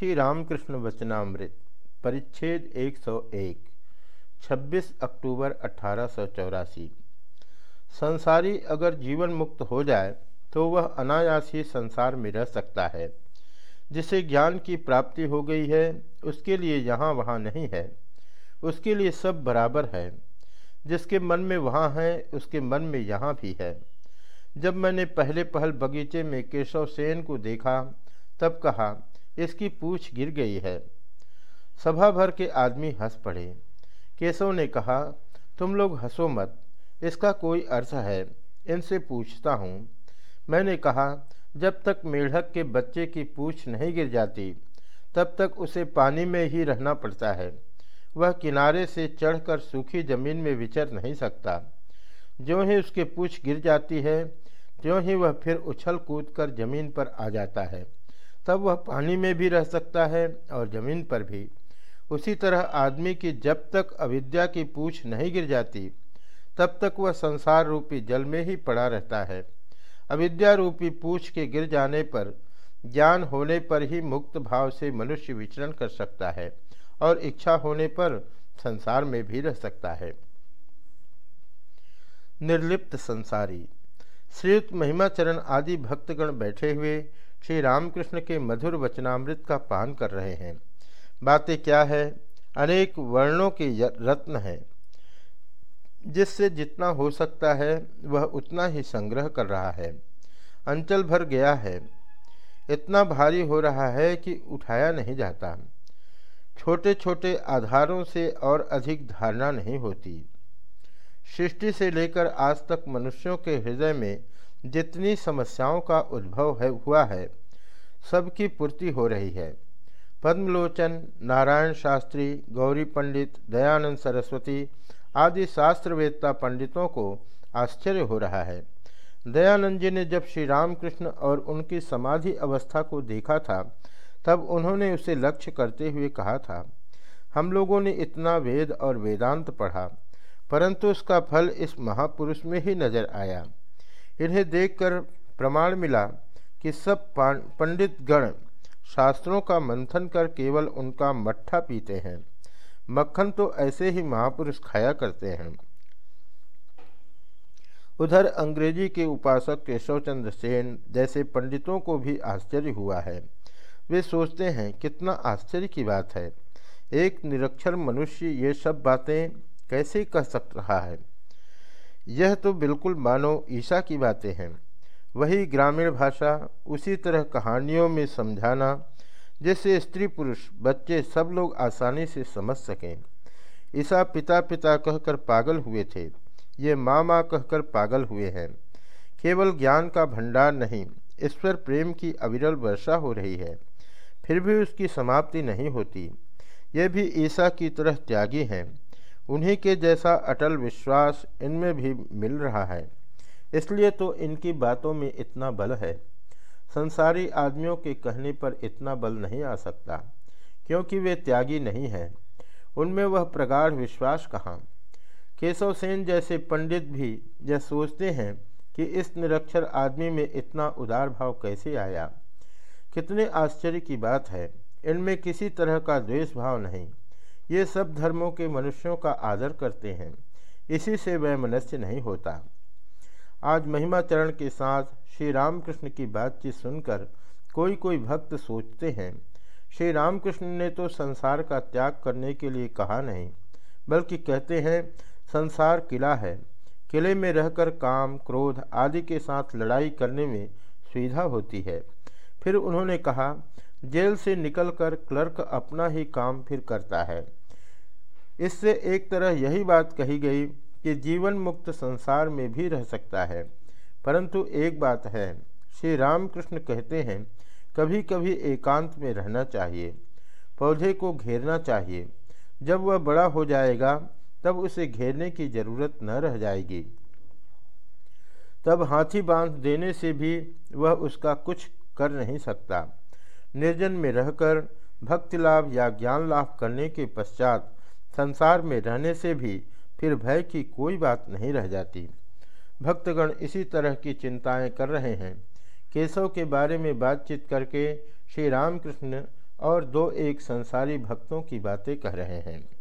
श्री रामकृष्ण वचनामृत, परिच्छेद 101 26 अक्टूबर अठारह सौ चौरासी। संसारी अगर जीवन मुक्त हो जाए तो वह अनायास ही संसार में रह सकता है। जिसे ज्ञान की प्राप्ति हो गई है, उसके लिए यहाँ वहाँ नहीं है। उसके लिए सब बराबर है। जिसके मन में वहाँ है, उसके मन में यहाँ भी है। जब मैंने पहले पहल बगीचे में केशव सेन को देखा, तब कहा इसकी पूछ गिर गई है। सभा भर के आदमी हंस पड़े। केशव ने कहा, तुम लोग हंसो मत, इसका कोई अर्थ है? इनसे पूछता हूँ। मैंने कहा, जब तक मेढक के बच्चे की पूछ नहीं गिर जाती, तब तक उसे पानी में ही रहना पड़ता है। वह किनारे से चढ़कर सूखी ज़मीन में विचर नहीं सकता। जो ही उसके पूछ गिर जाती है, त्यों ही वह फिर उछल कूद कर ज़मीन पर आ जाता है। तब वह पानी में भी रह सकता है और ज़मीन पर भी। उसी तरह आदमी की जब तक अविद्या की पूछ नहीं गिर जाती, तब तक वह संसार रूपी जल में ही पड़ा रहता है। अविद्या रूपी पूछ के गिर जाने पर, ज्ञान होने पर ही मुक्त भाव से मनुष्य विचरण कर सकता है और इच्छा होने पर संसार में भी रह सकता है। निर्लिप्त संसारी। श्रीयुक्त महिमाचरण आदि भक्तगण बैठे हुए श्री रामकृष्ण के मधुर वचनामृत का पान कर रहे हैं। बातें क्या है? अनेक वर्णों के रत्न हैं। जिससे जितना हो सकता है, वह उतना ही संग्रह कर रहा है। अंचल भर गया है। इतना भारी हो रहा है कि उठाया नहीं जाता। छोटे छोटे आधारों से और अधिक धारणा नहीं होती। सृष्टि से लेकर आज तक मनुष्यों के हृदय में जितनी समस्याओं का उद्भव है, हुआ है, सबकी पूर्ति हो रही है। पद्मलोचन, नारायण शास्त्री, गौरी पंडित, दयानंद सरस्वती आदि शास्त्रवेत्ता पंडितों को आश्चर्य हो रहा है। दयानंद जी ने जब श्री रामकृष्ण और उनकी समाधि अवस्था को देखा था, तब उन्होंने उसे लक्ष्य करते हुए कहा था, हम लोगों ने इतना वेद और वेदांत पढ़ा, परंतु उसका फल इस महापुरुष में ही नज़र आया। इन्हें देखकर प्रमाण मिला कि सब पंडित गण शास्त्रों का मंथन कर केवल उनका मट्ठा पीते हैं। मक्खन तो ऐसे ही महापुरुष खाया करते हैं। उधर अंग्रेज़ी के उपासक केशवचंद्र सेन जैसे पंडितों को भी आश्चर्य हुआ है। वे सोचते हैं, कितना आश्चर्य की बात है। एक निरक्षर मनुष्य ये सब बातें कैसे कह सक रहा है? यह तो बिल्कुल मानो ईशा की बातें हैं। वही ग्रामीण भाषा, उसी तरह कहानियों में समझाना जिससे स्त्री पुरुष, बच्चे सब लोग आसानी से समझ सकें। ईसा पिता पिता कहकर पागल हुए थे, ये माँ माँ कहकर पागल हुए हैं। केवल ज्ञान का भंडार नहीं, ईश्वर प्रेम की अविरल वर्षा हो रही है। फिर भी उसकी समाप्ति नहीं होती। ये भी ईसा की तरह त्यागी हैं। उन्हीं के जैसा अटल विश्वास इनमें भी मिल रहा है। इसलिए तो इनकी बातों में इतना बल है। संसारी आदमियों के कहने पर इतना बल नहीं आ सकता, क्योंकि वे त्यागी नहीं हैं। उनमें वह प्रगाढ़ विश्वास कहाँ? केशव सेन जैसे पंडित भी यह सोचते हैं कि इस निरक्षर आदमी में इतना उदार भाव कैसे आया। कितने आश्चर्य की बात है, इनमें किसी तरह का द्वेष भाव नहीं। ये सब धर्मों के मनुष्यों का आदर करते हैं। इसी से वह मनुष्य नहीं होता। आज महिमा चरण के साथ श्री रामकृष्ण की बातचीत सुनकर कोई कोई भक्त सोचते हैं श्री रामकृष्ण ने तो संसार का त्याग करने के लिए कहा नहीं, बल्कि कहते हैं, संसार किला है। किले में रहकर काम, क्रोध आदि के साथ लड़ाई करने में सुविधा होती है। फिर उन्होंने कहा, जेल से निकलकर क्लर्क अपना ही काम फिर करता है। इससे एक तरह यही बात कही गई कि जीवन मुक्त संसार में भी रह सकता है। परंतु एक बात है, श्री रामकृष्ण कहते हैं कभी कभी एकांत में रहना चाहिए, पौधे को घेरना चाहिए। जब वह बड़ा हो जाएगा, तब उसे घेरने की ज़रूरत न रह जाएगी। तब हाथी बाँध देने से भी वह उसका कुछ कर नहीं सकता। निर्जन में रहकर भक्ति लाभ या ज्ञान लाभ करने के पश्चात संसार में रहने से भी फिर भय की कोई बात नहीं रह जाती। भक्तगण इसी तरह की चिंताएँ कर रहे हैं। केशव के बारे में बातचीत करके श्री रामकृष्ण और दो एक संसारी भक्तों की बातें कह रहे हैं।